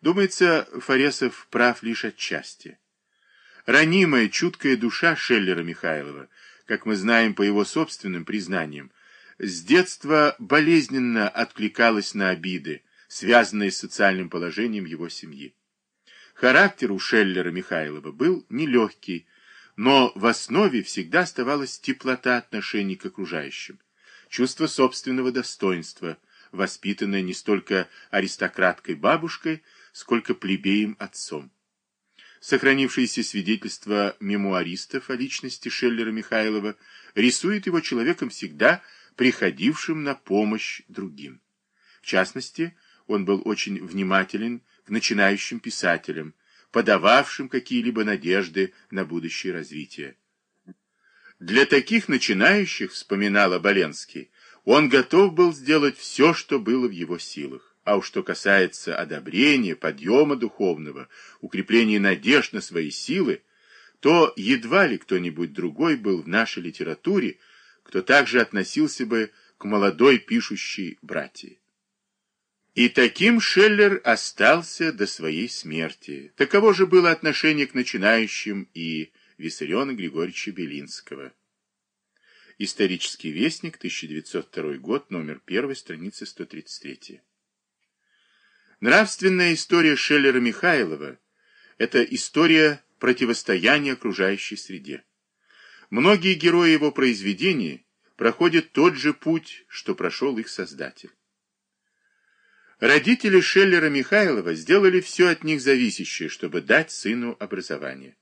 Думается, Форесов прав лишь отчасти. Ранимая, чуткая душа Шеллера Михайлова, как мы знаем по его собственным признаниям, с детства болезненно откликалась на обиды, связанные с социальным положением его семьи. Характер у Шеллера Михайлова был нелегкий, но в основе всегда оставалась теплота отношений к окружающим, чувство собственного достоинства, воспитанное не столько аристократкой бабушкой, сколько плебеем отцом. Сохранившиеся свидетельства мемуаристов о личности Шеллера Михайлова рисуют его человеком всегда приходившим на помощь другим. В частности, он был очень внимателен к начинающим писателям, подававшим какие-либо надежды на будущее развитие. Для таких начинающих, вспоминал Оболенский, он готов был сделать все, что было в его силах. А уж что касается одобрения, подъема духовного, укрепления надежд на свои силы, то едва ли кто-нибудь другой был в нашей литературе, кто также относился бы к молодой пишущей братьи. И таким Шеллер остался до своей смерти. Таково же было отношение к начинающим и Виссариона Григорьевича Белинского. Исторический вестник, 1902 год, номер 1, страница 133. Нравственная история Шеллера Михайлова – это история противостояния окружающей среде. Многие герои его произведений проходят тот же путь, что прошел их создатель. Родители Шеллера Михайлова сделали все от них зависящее, чтобы дать сыну образование.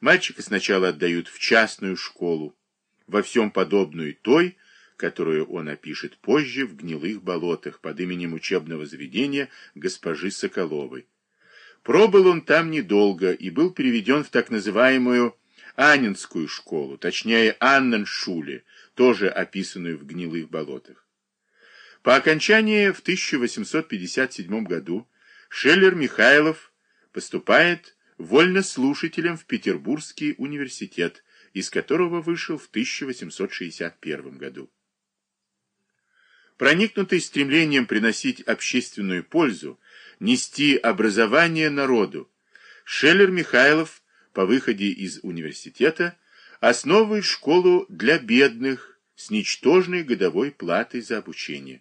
Мальчика сначала отдают в частную школу, во всем подобную той, которую он опишет позже в гнилых болотах под именем учебного заведения госпожи Соколовой. Пробыл он там недолго и был переведен в так называемую Анинскую школу, точнее Анненшуле, тоже описанную в гнилых болотах. По окончании в 1857 году Шеллер Михайлов поступает вольнослушателем в Петербургский университет, из которого вышел в 1861 году. Проникнутый стремлением приносить общественную пользу, нести образование народу, Шеллер Михайлов по выходе из университета основывает школу для бедных с ничтожной годовой платой за обучение.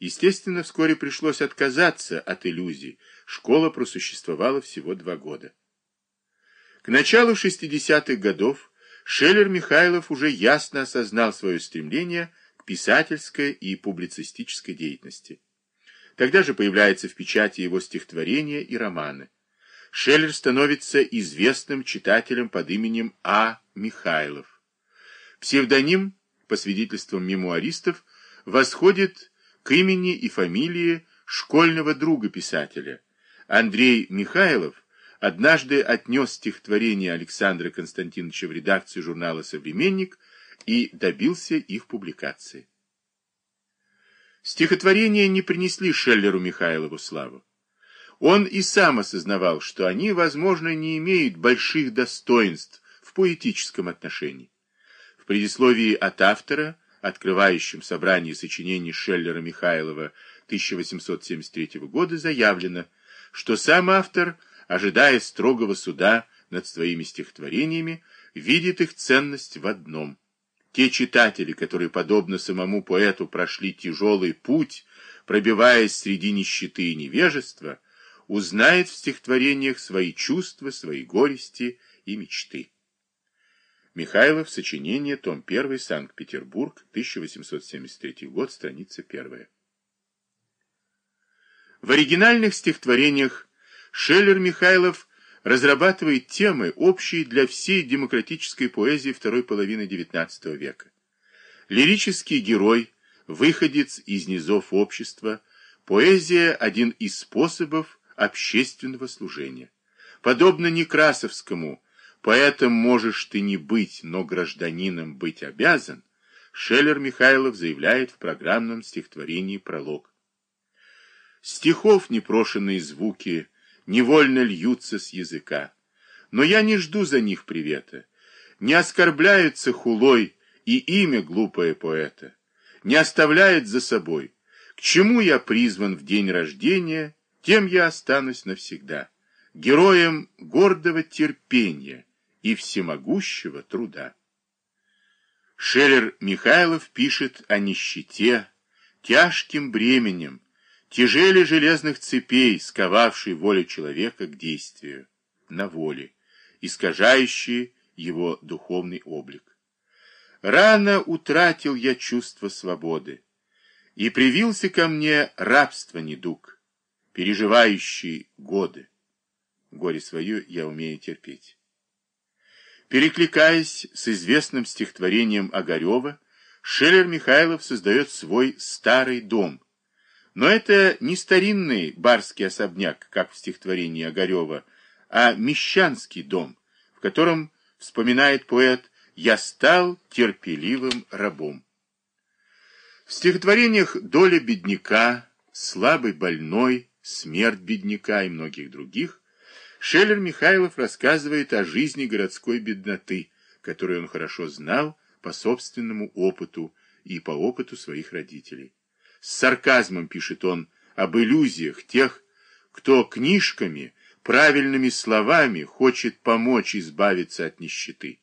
Естественно, вскоре пришлось отказаться от иллюзий. Школа просуществовала всего два года. К началу 60-х годов Шеллер Михайлов уже ясно осознал свое стремление писательской и публицистической деятельности. Тогда же появляется в печати его стихотворения и романы. Шеллер становится известным читателем под именем А. Михайлов. Псевдоним, по свидетельствам мемуаристов, восходит к имени и фамилии школьного друга писателя. Андрей Михайлов однажды отнес стихотворение Александра Константиновича в редакцию журнала «Современник» и добился их публикации. Стихотворения не принесли Шеллеру Михайлову славу. Он и сам осознавал, что они, возможно, не имеют больших достоинств в поэтическом отношении. В предисловии от автора, открывающем собрание сочинений Шеллера Михайлова 1873 года, заявлено, что сам автор, ожидая строгого суда над своими стихотворениями, видит их ценность в одном – те читатели, которые, подобно самому поэту, прошли тяжелый путь, пробиваясь среди нищеты и невежества, узнают в стихотворениях свои чувства, свои горести и мечты. Михайлов, сочинение, том 1, Санкт-Петербург, 1873 год, страница 1. В оригинальных стихотворениях Шеллер Михайлов разрабатывает темы, общие для всей демократической поэзии второй половины XIX века. Лирический герой, выходец из низов общества, поэзия – один из способов общественного служения. Подобно Некрасовскому «Поэтом можешь ты не быть, но гражданином быть обязан», Шеллер Михайлов заявляет в программном стихотворении «Пролог». Стихов непрошенные звуки – невольно льются с языка. Но я не жду за них привета. Не оскорбляется хулой и имя глупое поэта. Не оставляет за собой. К чему я призван в день рождения, тем я останусь навсегда, героем гордого терпения и всемогущего труда. Шеллер Михайлов пишет о нищете, тяжким бременем, тяжели железных цепей, сковавшей волю человека к действию, на воле, искажающие его духовный облик. Рано утратил я чувство свободы, и привился ко мне рабство недуг, переживающий годы. Горе свое я умею терпеть. Перекликаясь с известным стихотворением Огарева, Шеллер Михайлов создает свой старый дом. Но это не старинный барский особняк, как в стихотворении Огарева, а мещанский дом, в котором, вспоминает поэт, «я стал терпеливым рабом». В стихотворениях «Доля бедняка», «Слабый больной», «Смерть бедняка» и многих других Шеллер Михайлов рассказывает о жизни городской бедноты, которую он хорошо знал по собственному опыту и по опыту своих родителей. С сарказмом пишет он об иллюзиях тех, кто книжками, правильными словами хочет помочь избавиться от нищеты.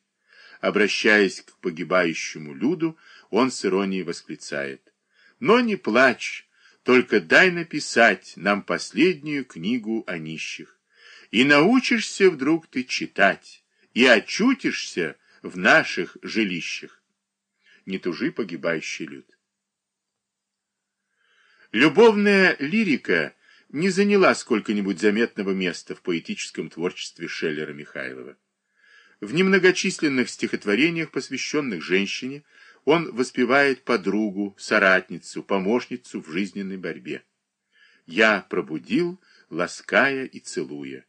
Обращаясь к погибающему люду, он с иронией восклицает. «Но не плачь, только дай написать нам последнюю книгу о нищих. И научишься вдруг ты читать, и очутишься в наших жилищах. Не тужи, погибающий люд. Любовная лирика не заняла сколько-нибудь заметного места в поэтическом творчестве Шеллера Михайлова. В немногочисленных стихотворениях, посвященных женщине, он воспевает подругу, соратницу, помощницу в жизненной борьбе. «Я пробудил, лаская и целуя.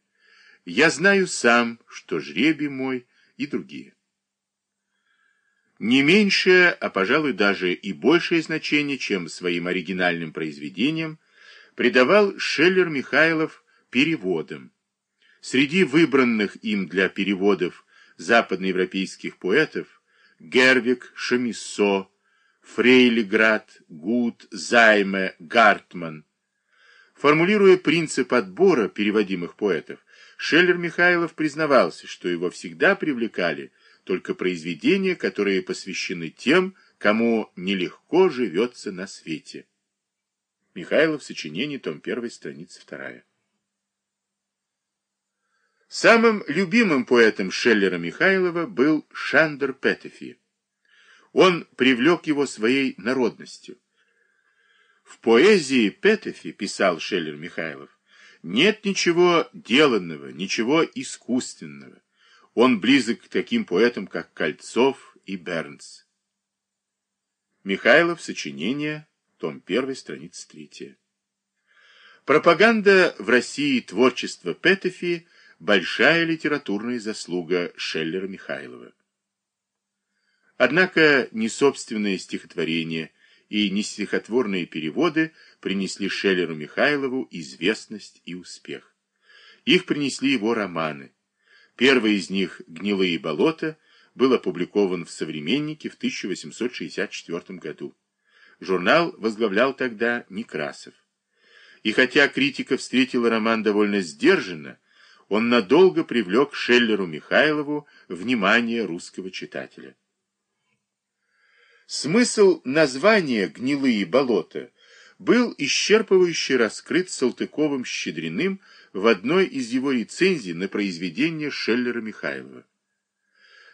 Я знаю сам, что жребий мой и другие». Не меньшее, а, пожалуй, даже и большее значение, чем своим оригинальным произведениям, придавал Шеллер Михайлов переводам. Среди выбранных им для переводов западноевропейских поэтов Гервик, Шамиссо, Фрейлиград, Гуд, Займе, Гартман. Формулируя принцип отбора переводимых поэтов, Шеллер Михайлов признавался, что его всегда привлекали только произведения, которые посвящены тем, кому нелегко живется на свете. Михайлов, сочинение, том 1, страница 2. Самым любимым поэтом Шеллера Михайлова был Шандер Петефи. Он привлек его своей народностью. В поэзии Петефи, писал Шеллер Михайлов, нет ничего деланного, ничего искусственного. Он близок к таким поэтам, как Кольцов и Бернс. Михайлов, сочинение, том 1, страница 3. Пропаганда в России творчества Петефи – большая литературная заслуга Шеллера Михайлова. Однако ни собственные стихотворения и ни стихотворные переводы принесли Шеллеру Михайлову известность и успех. Их принесли его романы. Первый из них «Гнилые болота» был опубликован в «Современнике» в 1864 году. Журнал возглавлял тогда Некрасов. И хотя критика встретила роман довольно сдержанно, он надолго привлек Шеллеру Михайлову внимание русского читателя. Смысл названия «Гнилые болота» был исчерпывающе раскрыт Салтыковым-Щедриным в одной из его рецензий на произведение Шеллера Михайлова.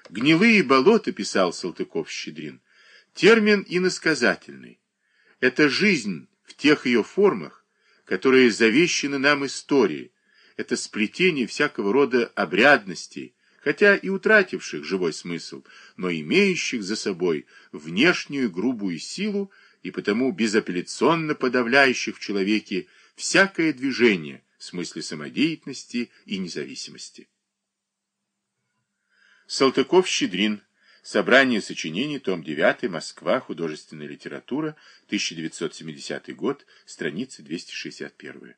«Гнилые болота», — писал Салтыков-Щедрин, — термин иносказательный. Это жизнь в тех ее формах, которые завещены нам историей, это сплетение всякого рода обрядностей, хотя и утративших живой смысл, но имеющих за собой внешнюю грубую силу и потому безапелляционно подавляющих в человеке всякое движение смысле самодеятельности и независимости. Салтыков-Щедрин. Собрание сочинений, том 9, Москва, художественная литература, 1970 год, страница 261.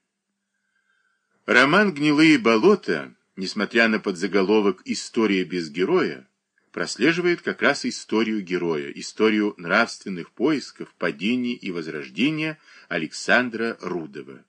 Роман «Гнилые болота», несмотря на подзаголовок «История без героя», прослеживает как раз историю героя, историю нравственных поисков, падений и возрождения Александра Рудова.